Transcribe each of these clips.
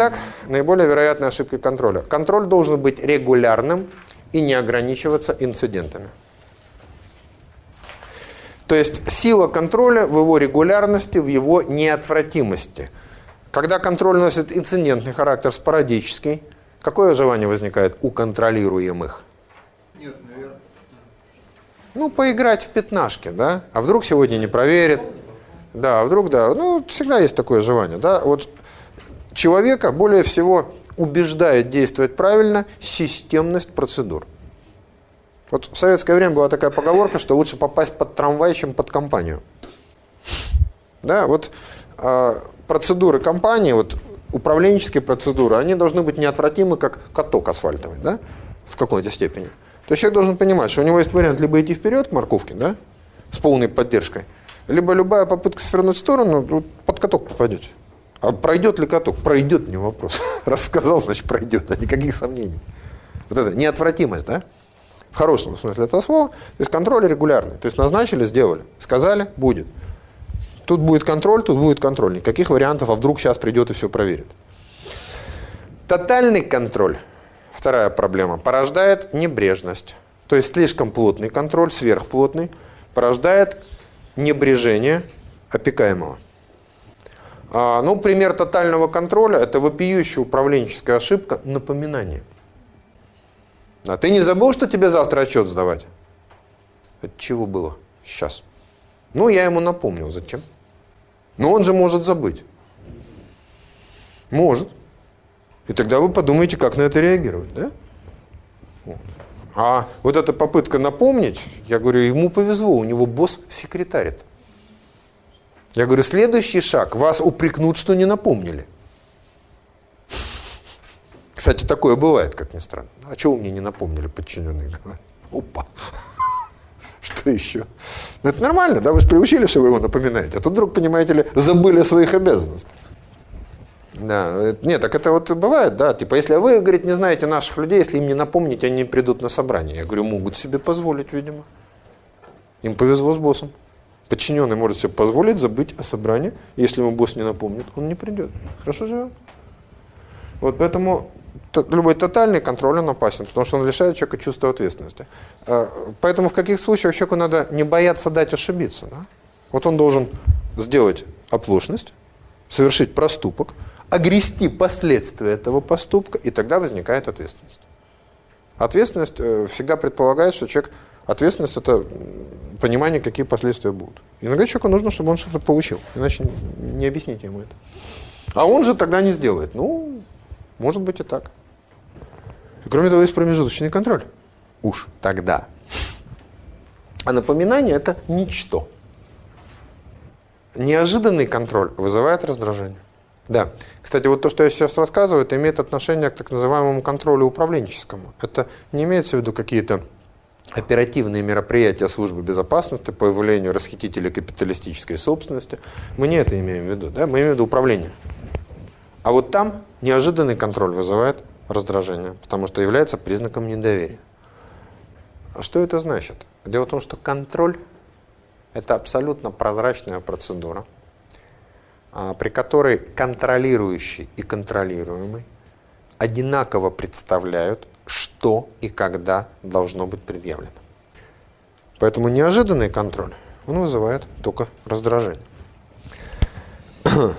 Итак, наиболее вероятная ошибка контроля. Контроль должен быть регулярным и не ограничиваться инцидентами. То есть сила контроля в его регулярности, в его неотвратимости. Когда контроль носит инцидентный характер, спорадический, какое желание возникает у контролируемых? Нет, наверное. Ну, поиграть в пятнашки, да? А вдруг сегодня не проверит? Да, а вдруг да. Ну, всегда есть такое желание, да? Вот человека более всего убеждает действовать правильно системность процедур. Вот в советское время была такая поговорка, что лучше попасть под трамвай, чем под компанию. Да, вот э, процедуры компании, вот управленческие процедуры, они должны быть неотвратимы, как каток асфальтовый, да, в какой-то степени. То есть человек должен понимать, что у него есть вариант либо идти вперед к морковке, да, с полной поддержкой, либо любая попытка свернуть в сторону, ну, под каток попадете. А пройдет ли каток? Пройдет, не вопрос. Рассказал, значит пройдет, а никаких сомнений. Вот это неотвратимость, да? В хорошем смысле этого слова. То есть контроль регулярный. То есть назначили, сделали. Сказали, будет. Тут будет контроль, тут будет контроль. Никаких вариантов, а вдруг сейчас придет и все проверит. Тотальный контроль, вторая проблема, порождает небрежность. То есть слишком плотный контроль, сверхплотный, порождает небрежение опекаемого. А, ну, пример тотального контроля – это вопиющая управленческая ошибка – напоминание. А ты не забыл, что тебе завтра отчет сдавать? Это чего было сейчас? Ну, я ему напомнил. Зачем? Но он же может забыть. Может. И тогда вы подумаете, как на это реагировать, да? А вот эта попытка напомнить, я говорю, ему повезло, у него босс секретарит. Я говорю, следующий шаг, вас упрекнут, что не напомнили. Кстати, такое бывает, как ни странно. А чего мне не напомнили подчиненные? Опа! Что еще? Ну, это нормально, да? Вы же приучили, что вы его напоминаете. А тут вдруг, понимаете ли, забыли о своих обязанностях. Да, нет, так это вот бывает, да. Типа, если вы, говорит, не знаете наших людей, если им не напомнить, они придут на собрание. Я говорю, могут себе позволить, видимо. Им повезло с боссом. Подчиненный может себе позволить забыть о собрании. Если ему босс не напомнит, он не придет. Хорошо живем? Вот поэтому любой тотальный контроль, он опасен, потому что он лишает человека чувства ответственности. А, поэтому в каких случаях человеку надо не бояться дать ошибиться. Да? Вот он должен сделать оплошность, совершить проступок, огрести последствия этого поступка, и тогда возникает ответственность. Ответственность э, всегда предполагает, что человек... Ответственность – это понимание, какие последствия будут. Иногда человеку нужно, чтобы он что-то получил, иначе не объясните ему это. А он же тогда не сделает. Ну, может быть и так. И кроме того, есть промежуточный контроль. Уж тогда. А напоминание – это ничто. Неожиданный контроль вызывает раздражение. Да. Кстати, вот то, что я сейчас рассказываю, это имеет отношение к так называемому контролю управленческому. Это не имеется в виду какие-то оперативные мероприятия службы безопасности по выявлению расхитителей капиталистической собственности. Мы не это имеем в виду. Да? Мы имеем в виду управление. А вот там неожиданный контроль вызывает раздражение, потому что является признаком недоверия. А что это значит? Дело в том, что контроль – это абсолютно прозрачная процедура, а, при которой контролирующий и контролируемый одинаково представляют, что и когда должно быть предъявлено. Поэтому неожиданный контроль, он вызывает только раздражение.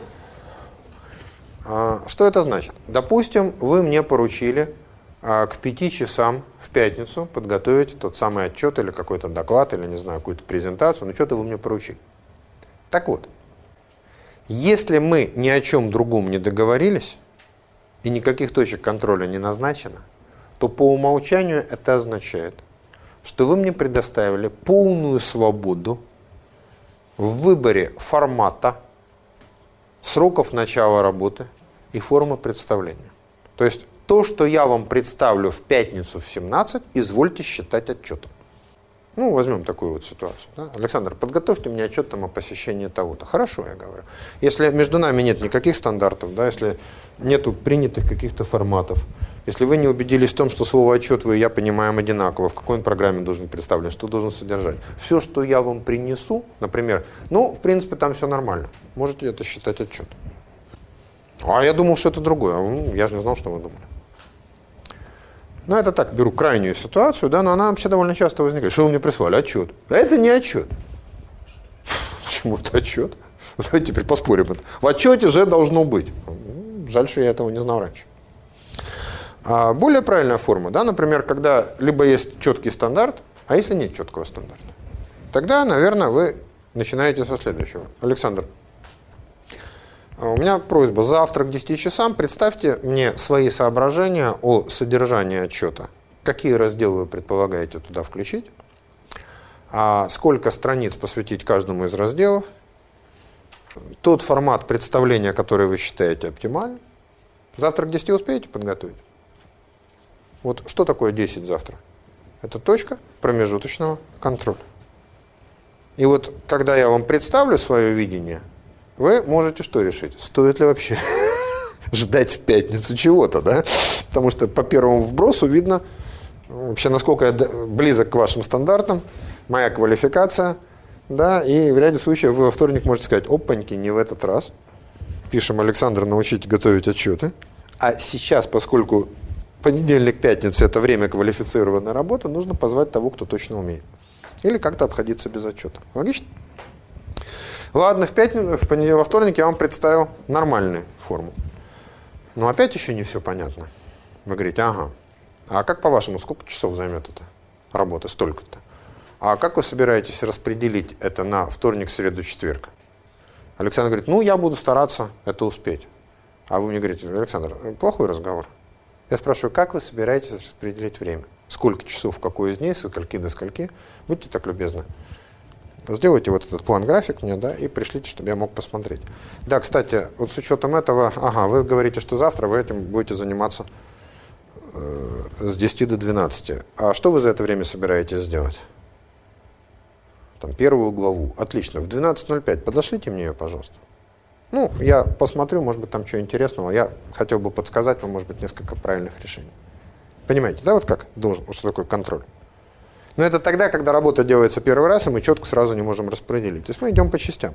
А, что это значит? Допустим, вы мне поручили а, к пяти часам в пятницу подготовить тот самый отчет или какой-то доклад, или, не знаю, какую-то презентацию, но что-то вы мне поручили. Так вот, если мы ни о чем другом не договорились, и никаких точек контроля не назначено, то по умолчанию это означает, что вы мне предоставили полную свободу в выборе формата, сроков начала работы и формы представления. То есть то, что я вам представлю в пятницу в 17, извольте считать отчетом. Ну, возьмем такую вот ситуацию. Да? Александр, подготовьте мне отчет там, о посещении того-то. Хорошо, я говорю. Если между нами нет никаких стандартов, да, если нету принятых каких-то форматов, если вы не убедились в том, что слово «отчет» вы и я понимаем одинаково, в какой он программе должен быть представлен, что должен содержать. Все, что я вам принесу, например, ну, в принципе, там все нормально. Можете это считать отчетом. А я думал, что это другое. Ну, я же не знал, что вы думали. Ну, это так, беру крайнюю ситуацию, да, но она вообще довольно часто возникает. Что вы мне прислали? Отчет. А это не отчет. Почему это отчет? Давайте теперь поспорим. В отчете же должно быть. Жаль, что я этого не знал раньше. А более правильная форма, да, например, когда либо есть четкий стандарт, а если нет четкого стандарта, тогда, наверное, вы начинаете со следующего. Александр, а у меня просьба, завтра к 10 часам представьте мне свои соображения о содержании отчета. Какие разделы вы предполагаете туда включить? А сколько страниц посвятить каждому из разделов? Тот формат представления, который вы считаете оптимальным. Завтра к 10 успеете подготовить? Вот что такое 10 завтра? Это точка промежуточного контроля. И вот когда я вам представлю свое видение – вы можете что решить? Стоит ли вообще ждать в пятницу чего-то, да? Потому что по первому вбросу видно вообще, насколько я близок к вашим стандартам, моя квалификация, да, и в ряде случаев вы во вторник можете сказать, опаньки, не в этот раз. Пишем, Александр, научите готовить отчеты. А сейчас, поскольку понедельник, пятница – это время квалифицированной работы, нужно позвать того, кто точно умеет. Или как-то обходиться без отчета. Логично? Ладно, в пятницу, в понедельник, во вторник я вам представил нормальную форму. Но опять еще не все понятно. Вы говорите, ага, а как по-вашему, сколько часов займет эта работа? Столько-то. А как вы собираетесь распределить это на вторник, среду, четверг? Александр говорит, ну, я буду стараться это успеть. А вы мне говорите, Александр, плохой разговор. Я спрашиваю, как вы собираетесь распределить время? Сколько часов, какой из дней, со скольки до скольки? Будьте так любезны. Сделайте вот этот план-график мне, да, и пришлите, чтобы я мог посмотреть. Да, кстати, вот с учетом этого, ага, вы говорите, что завтра вы этим будете заниматься э, с 10 до 12. А что вы за это время собираетесь сделать? Там первую главу. Отлично. В 12.05 подошлите мне ее, пожалуйста. Ну, я посмотрю, может быть, там что интересного. Я хотел бы подсказать вам, может быть, несколько правильных решений. Понимаете, да, вот как должен, что такое контроль? Но это тогда, когда работа делается первый раз, и мы четко сразу не можем распределить. То есть мы идем по частям.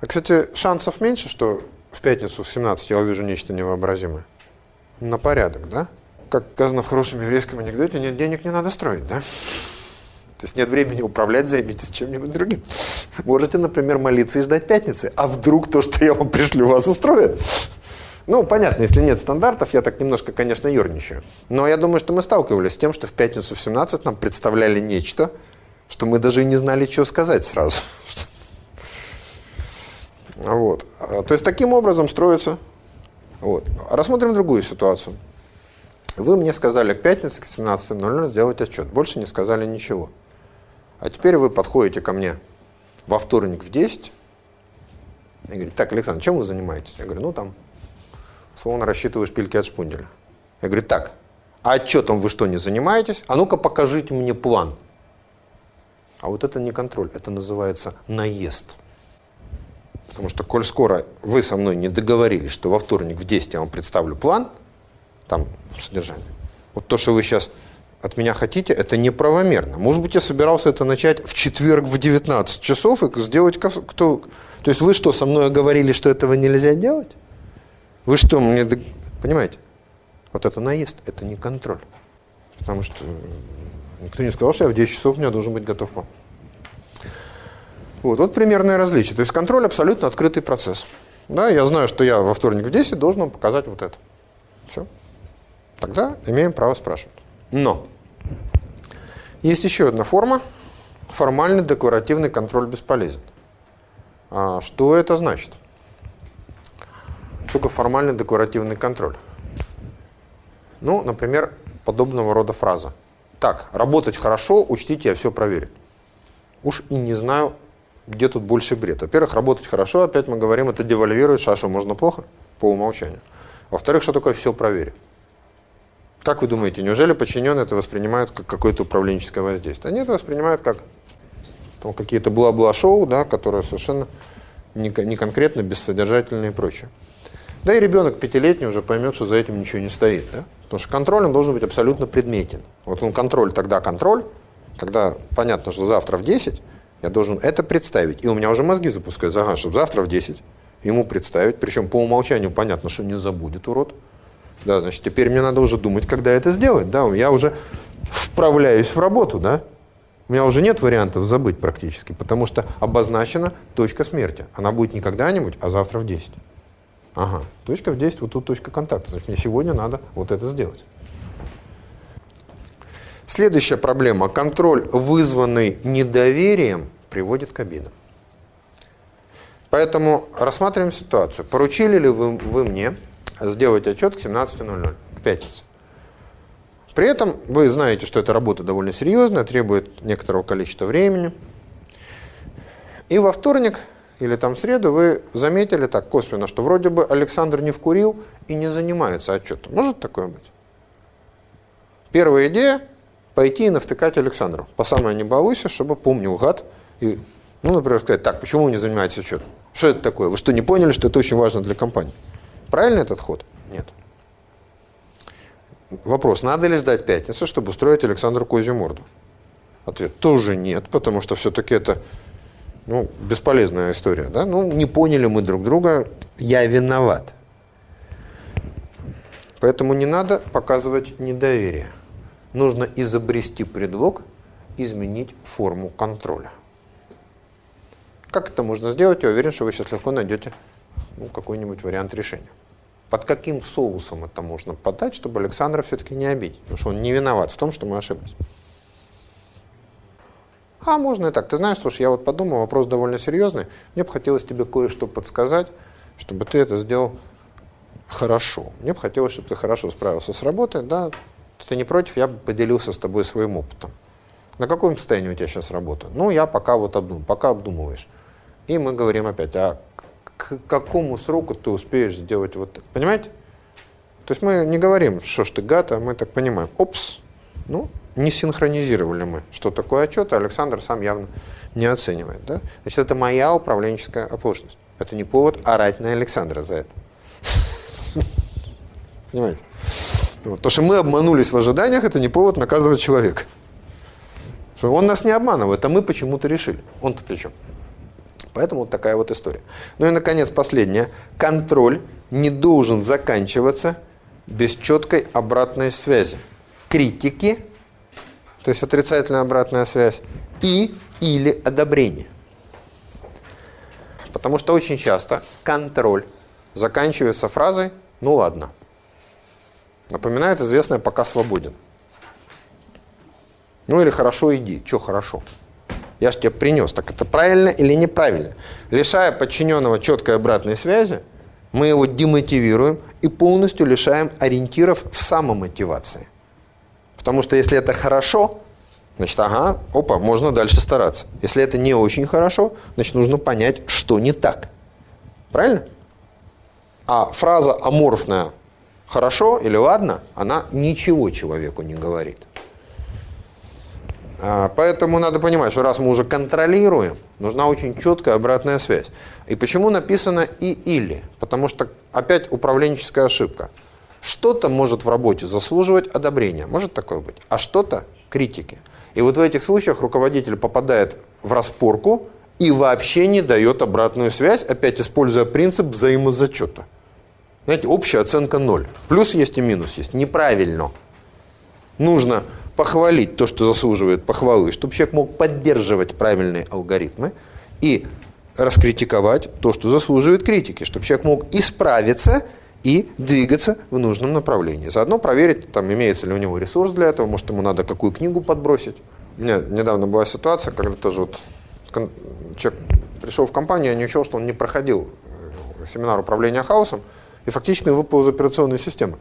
А, кстати, шансов меньше, что в пятницу в 17 я увижу нечто невообразимое. На порядок, да? Как сказано в хорошем еврейском анекдоте, нет денег, не надо строить, да? То есть нет времени управлять, займитесь чем-нибудь другим. Можете, например, молиться и ждать пятницы. А вдруг то, что я вам пришлю, вас устроит? Ну, понятно, если нет стандартов, я так немножко, конечно, ерничаю. Но я думаю, что мы сталкивались с тем, что в пятницу в 17 нам представляли нечто, что мы даже и не знали, что сказать сразу. Вот. То есть таким образом строится. Вот. Рассмотрим другую ситуацию. Вы мне сказали к пятнице к 17.00 сделать отчет. Больше не сказали ничего. А теперь вы подходите ко мне во вторник в 10 и говорите, так, Александр, чем вы занимаетесь? Я говорю, ну там Словно рассчитываю шпильки от шпунделя. Я говорю, так, а отчетом вы что, не занимаетесь? А ну-ка покажите мне план. А вот это не контроль, это называется наезд. Потому что, коль скоро вы со мной не договорились, что во вторник в 10 я вам представлю план, там содержание, вот то, что вы сейчас от меня хотите, это неправомерно. Может быть, я собирался это начать в четверг в 19 часов и сделать... Кто... То есть вы что, со мной говорили, что этого нельзя делать? Вы что, мне... Понимаете? Вот это наезд, это не контроль. Потому что никто не сказал, что я в 10 часов у меня должен быть готов план. Вот, вот примерное различие. То есть контроль абсолютно открытый процесс. Да, я знаю, что я во вторник в 10 должен вам показать вот это. Все. Тогда имеем право спрашивать. Но есть еще одна форма. Формальный декларативный контроль бесполезен. А что это значит? Что такое формальный декларативный контроль? Ну, например, подобного рода фраза. Так, работать хорошо, учтите, я все проверю. Уж и не знаю, где тут больше бред. Во-первых, работать хорошо, опять мы говорим, это девальвирует шашу, можно плохо по умолчанию. Во-вторых, что такое все проверю? Как вы думаете, неужели подчиненные это воспринимают как какое-то управленческое воздействие? Они это воспринимают как какие-то бла-бла-шоу, да, которые совершенно не, не конкретно, бессодержательные и прочее. Да и ребенок пятилетний уже поймет, что за этим ничего не стоит. Да? Потому что контроль он должен быть абсолютно предметен. Вот он контроль, тогда контроль, когда понятно, что завтра в 10 я должен это представить. И у меня уже мозги запускаются, ага, чтобы завтра в 10 ему представить, причем по умолчанию понятно, что не забудет урод. Да, значит, теперь мне надо уже думать, когда это сделать. Да, я уже вправляюсь в работу, да. У меня уже нет вариантов забыть практически, потому что обозначена точка смерти. Она будет не когда-нибудь, а завтра в 10. Ага, точка в 10, вот тут точка контакта. Значит, мне сегодня надо вот это сделать. Следующая проблема. Контроль, вызванный недоверием, приводит к обидам. Поэтому рассматриваем ситуацию. Поручили ли вы, вы мне сделать отчет к 17.00, к пятнице? При этом вы знаете, что эта работа довольно серьезная, требует некоторого количества времени. И во вторник или там в среду вы заметили так косвенно, что вроде бы Александр не вкурил и не занимается отчетом. Может такое быть? Первая идея – пойти и навтыкать Александру. По самое не балуйся, чтобы помнил гад. И, ну, например, сказать, так, почему вы не занимаетесь отчетом? Что это такое? Вы что, не поняли, что это очень важно для компании? Правильно этот ход? Нет. Вопрос, надо ли ждать пятницу, чтобы устроить Александру козью морду? Ответ тоже нет, потому что все-таки это ну, бесполезная история. Да? Ну, не поняли мы друг друга, я виноват. Поэтому не надо показывать недоверие. Нужно изобрести предлог, изменить форму контроля. Как это можно сделать? Я уверен, что вы сейчас легко найдете ну, какой-нибудь вариант решения. Под каким соусом это можно подать, чтобы Александра все-таки не обидеть? Потому что он не виноват в том, что мы ошиблись. А можно и так. Ты знаешь, слушай, я вот подумал, вопрос довольно серьезный. Мне бы хотелось тебе кое-что подсказать, чтобы ты это сделал хорошо. Мне бы хотелось, чтобы ты хорошо справился с работой. Да, ты не против, я бы поделился с тобой своим опытом. На каком состоянии у тебя сейчас работа? Ну, я пока вот обдум, пока обдумываешь. И мы говорим опять, а к какому сроку ты успеешь сделать вот это? Понимаете? То есть мы не говорим, что ж ты гад, а мы так понимаем. Опс, ну, не синхронизировали мы, что такое отчет, а Александр сам явно не оценивает. Да? Значит, это моя управленческая оплошность. Это не повод орать на Александра за это. Понимаете? То, что мы обманулись в ожиданиях, это не повод наказывать человека. Он нас не обманывает, а мы почему-то решили. Он-то при чем? Поэтому вот такая вот история. Ну и, наконец, последнее. Контроль не должен заканчиваться без четкой обратной связи. Критики то есть отрицательная обратная связь, и или одобрение. Потому что очень часто контроль заканчивается фразой «ну ладно». Напоминает известное «пока свободен». Ну или «хорошо, иди». Что хорошо? Я же тебе принес. Так это правильно или неправильно? Лишая подчиненного четкой обратной связи, мы его демотивируем и полностью лишаем ориентиров в самомотивации. Потому что если это хорошо, значит, ага, опа, можно дальше стараться. Если это не очень хорошо, значит, нужно понять, что не так. Правильно? А фраза аморфная «хорошо» или «ладно», она ничего человеку не говорит. А, поэтому надо понимать, что раз мы уже контролируем, нужна очень четкая обратная связь. И почему написано «и-или»? Потому что опять управленческая ошибка – что-то может в работе заслуживать одобрения, может такое быть, а что-то критики. И вот в этих случаях руководитель попадает в распорку и вообще не дает обратную связь, опять используя принцип взаимозачета. Знаете, общая оценка ноль. Плюс есть и минус есть. Неправильно. Нужно похвалить то, что заслуживает похвалы, чтобы человек мог поддерживать правильные алгоритмы и раскритиковать то, что заслуживает критики, чтобы человек мог исправиться и двигаться в нужном направлении. Заодно проверить, там, имеется ли у него ресурс для этого, может, ему надо какую книгу подбросить. У меня недавно была ситуация, когда тоже вот человек пришел в компанию, я не учел, что он не проходил э, семинар управления хаосом, и фактически выпал из операционной системы.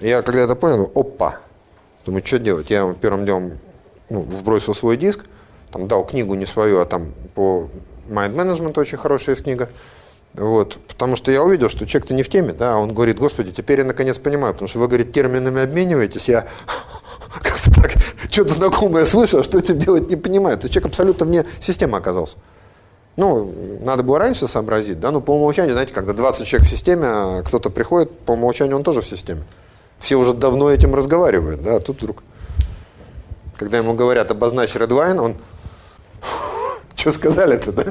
Я когда это понял, опа, думаю, что делать? Я первым делом ну, вбросил свой диск, там дал книгу не свою, а там по mind management очень хорошая есть книга, вот, потому что я увидел, что человек-то не в теме, да, он говорит, господи, теперь я наконец понимаю, потому что вы, говорит, терминами обмениваетесь, я как-то так, что-то знакомое слышал, а что этим делать не понимаю. То человек абсолютно вне системы оказался. Ну, надо было раньше сообразить, да, ну, по умолчанию, знаете, когда 20 человек в системе, а кто-то приходит, по умолчанию он тоже в системе. Все уже давно этим разговаривают, да, а тут вдруг, когда ему говорят, обозначь редлайн, он, что сказали-то, да?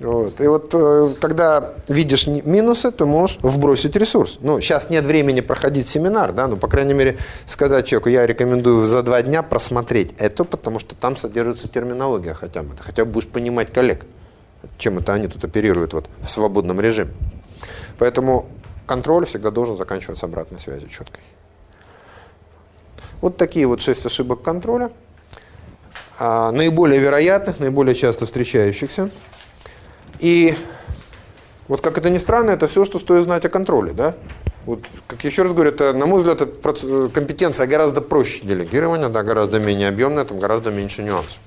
Вот. И вот э, когда видишь минусы, то можешь вбросить ресурс. Ну, сейчас нет времени проходить семинар, да, но, по крайней мере, сказать человеку, я рекомендую за два дня просмотреть это, потому что там содержится терминология хотя бы. Ты хотя бы будешь понимать коллег, чем это они тут оперируют вот в свободном режиме. Поэтому контроль всегда должен заканчиваться обратной связью четкой. Вот такие вот шесть ошибок контроля. А, наиболее вероятных, наиболее часто встречающихся. И вот как это ни странно, это все, что стоит знать о контроле. Да? Вот, как еще раз говорю, это, на мой взгляд, это компетенция гораздо проще делегирования, да, гораздо менее объемная, там гораздо меньше нюансов.